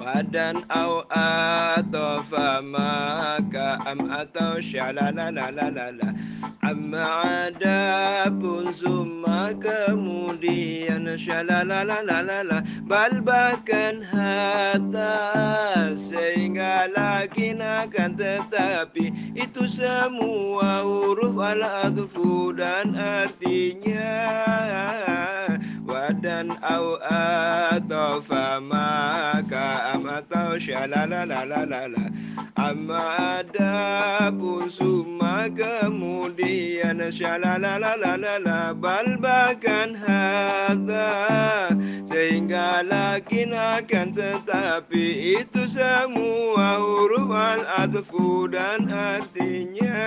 wadan au atofa maka am atau shalalalalala amma ada pun summa kemudian shalalalalala bal bahkan hatta sehingga lagi akan tetapi itu semua huruf al-adfu dan artinya wadan au atau maka am atau shalalalalala amma ada pun summa kemudian shalalalalala bal bahkan hadza sehingga lakin akan tetapi itu semua huruf al-adfu dan artinya